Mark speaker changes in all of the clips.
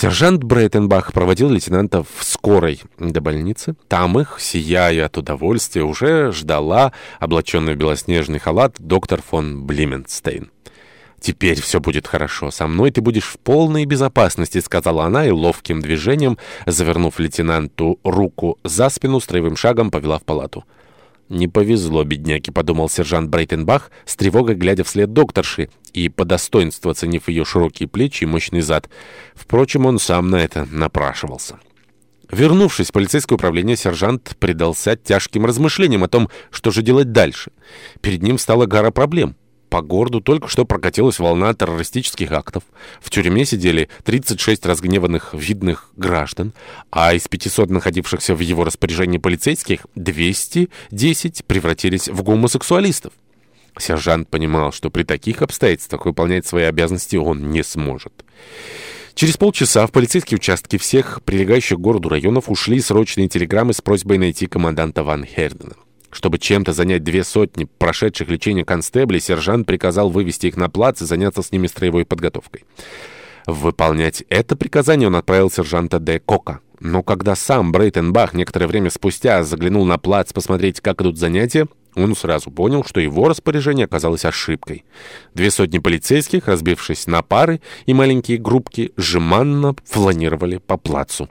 Speaker 1: Сержант Брейтенбах проводил лейтенантов в скорой до больницы. Там их, сияя от удовольствия, уже ждала, облаченная в белоснежный халат, доктор фон Блименстейн. «Теперь все будет хорошо. Со мной ты будешь в полной безопасности», — сказала она и ловким движением, завернув лейтенанту руку за спину, строевым шагом повела в палату. «Не повезло, бедняки», — подумал сержант Брейтенбах, с тревогой глядя вслед докторши и по достоинству оценив ее широкие плечи и мощный зад. Впрочем, он сам на это напрашивался. Вернувшись в полицейское управление, сержант предался тяжким размышлениям о том, что же делать дальше. Перед ним стала гора проблем по городу только что прокатилась волна террористических актов. В тюрьме сидели 36 разгневанных видных граждан, а из 500 находившихся в его распоряжении полицейских 210 превратились в гомосексуалистов. Сержант понимал, что при таких обстоятельствах выполнять свои обязанности он не сможет. Через полчаса в полицейские участки всех прилегающих к городу районов ушли срочные телеграммы с просьбой найти команданта Ван Хердена. Чтобы чем-то занять две сотни прошедших лечение констеблей, сержант приказал вывести их на плац и заняться с ними строевой подготовкой. Выполнять это приказание он отправил сержанта Де Кока. Но когда сам Брейтенбах некоторое время спустя заглянул на плац посмотреть, как идут занятия, он сразу понял, что его распоряжение оказалось ошибкой. Две сотни полицейских, разбившись на пары и маленькие группки, жеманно фланировали по плацу.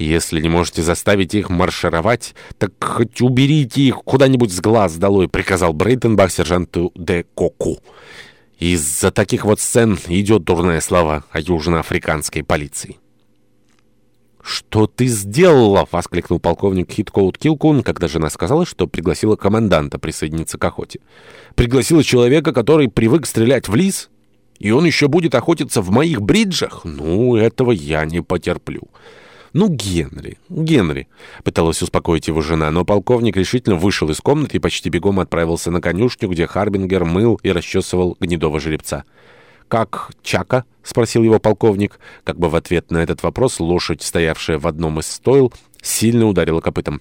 Speaker 1: Если не можете заставить их маршировать, так хоть уберите их куда-нибудь с глаз долой», — приказал Брейтенбах сержанту де Коку. Из-за таких вот сцен идет дурная слава о южноафриканской полиции. «Что ты сделала?» — воскликнул полковник Хиткоут Килкун, когда жена сказала, что пригласила команданта присоединиться к охоте. «Пригласила человека, который привык стрелять в лис?» И он еще будет охотиться в моих бриджах? Ну, этого я не потерплю. «Ну, Генри, Генри!» — пыталась успокоить его жена, но полковник решительно вышел из комнаты и почти бегом отправился на конюшню, где Харбингер мыл и расчесывал гнедого жеребца. «Как Чака?» — спросил его полковник. Как бы в ответ на этот вопрос лошадь, стоявшая в одном из стойл, сильно ударила копытом.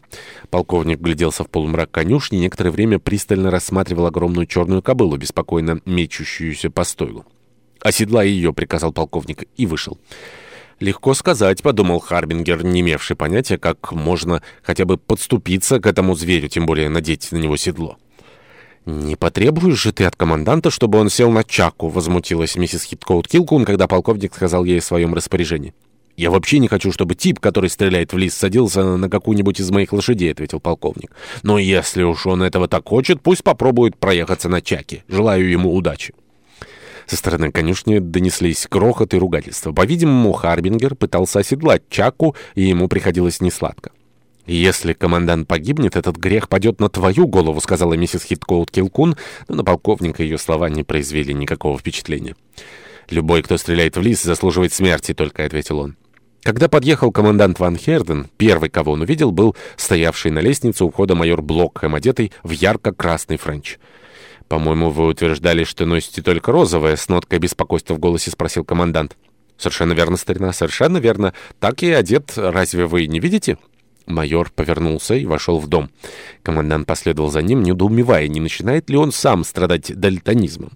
Speaker 1: Полковник гляделся в полумрак конюшни и некоторое время пристально рассматривал огромную черную кобылу, беспокойно мечущуюся по стойлу. «Оседлай ее!» — приказал полковник и вышел. «Легко сказать», — подумал Харбингер, не имевший понятия, как можно хотя бы подступиться к этому зверю, тем более надеть на него седло. «Не потребуешь же ты от команданта, чтобы он сел на чаку?» — возмутилась миссис Хиткоут Килкун, когда полковник сказал ей о своем распоряжении. «Я вообще не хочу, чтобы тип, который стреляет в лис, садился на какую-нибудь из моих лошадей», — ответил полковник. «Но если уж он этого так хочет, пусть попробует проехаться на чаке. Желаю ему удачи». Со стороны конюшни донеслись крохот и ругательства. По-видимому, Харбингер пытался оседлать Чаку, и ему приходилось несладко. «Если командант погибнет, этот грех падет на твою голову», — сказала миссис Хиткоут Килкун, но на полковника ее слова не произвели никакого впечатления. «Любой, кто стреляет в лис, заслуживает смерти», — только ответил он. Когда подъехал командант Ван Херден, первый, кого он увидел, был стоявший на лестнице у входа майор Блокхэм, одетый в ярко-красный френч. «По-моему, вы утверждали, что носите только розовое», — с ноткой беспокойства в голосе спросил командант. «Совершенно верно, старина, совершенно верно. Так я и одет, разве вы не видите?» Майор повернулся и вошел в дом. Командант последовал за ним, недоумевая, не начинает ли он сам страдать дальтонизмом.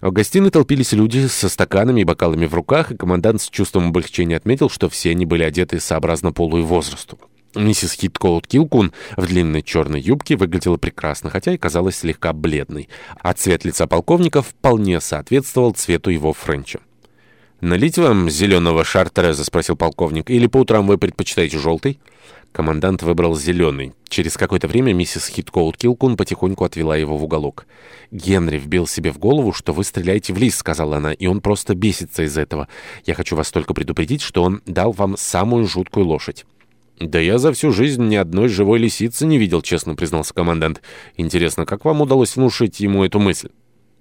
Speaker 1: В гостиной толпились люди со стаканами и бокалами в руках, и командант с чувством облегчения отметил, что все они были одеты сообразно полу и возрасту. Миссис Хипколд Килкун в длинной черной юбке выглядела прекрасно, хотя и казалась слегка бледной, а цвет лица полковника вполне соответствовал цвету его френча. «Налить вам зеленого шартереза?» — спросил полковник. «Или по утрам вы предпочитаете желтый?» Командант выбрал зеленый. Через какое-то время миссис Хиткоут Килкун потихоньку отвела его в уголок. «Генри вбил себе в голову, что вы стреляете в лис», — сказала она, — «и он просто бесится из этого. Я хочу вас только предупредить, что он дал вам самую жуткую лошадь». «Да я за всю жизнь ни одной живой лисицы не видел», — честно признался командант. «Интересно, как вам удалось внушить ему эту мысль?»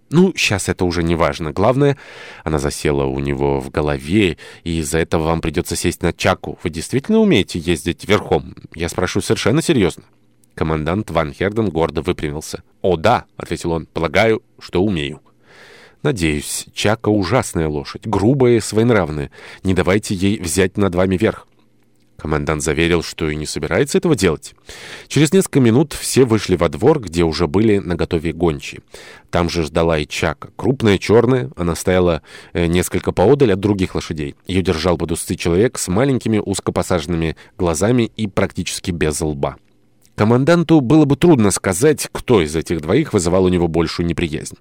Speaker 1: «Ну, сейчас это уже не важно. Главное, она засела у него в голове, и из-за этого вам придется сесть на чаку. Вы действительно умеете ездить верхом? Я спрошу совершенно серьезно». Командант Ван Херден гордо выпрямился. «О, да», — ответил он, — «полагаю, что умею». «Надеюсь, Чака ужасная лошадь, грубая и своенравная. Не давайте ей взять над вами верх». Командант заверил, что и не собирается этого делать. Через несколько минут все вышли во двор, где уже были наготове гончи. Там же ждала и Чака. Крупная, черная, она стояла э, несколько поодаль от других лошадей. Ее держал под усы человек с маленькими узкопосаженными глазами и практически без лба. Команданту было бы трудно сказать, кто из этих двоих вызывал у него большую неприязнь.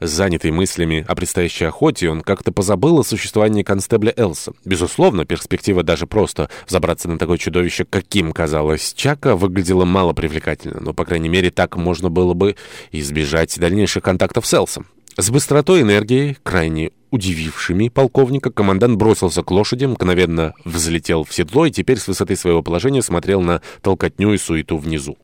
Speaker 1: Занятый мыслями о предстоящей охоте, он как-то позабыл о существовании констебля Элса. Безусловно, перспектива даже просто забраться на такое чудовище, каким казалось Чака, выглядела мало привлекательно, но, по крайней мере, так можно было бы избежать дальнейших контактов с Элсом. С быстротой и энергией, крайне удивившими полковника, командант бросился к лошади, мгновенно взлетел в седло и теперь с высоты своего положения смотрел на толкотню и суету внизу.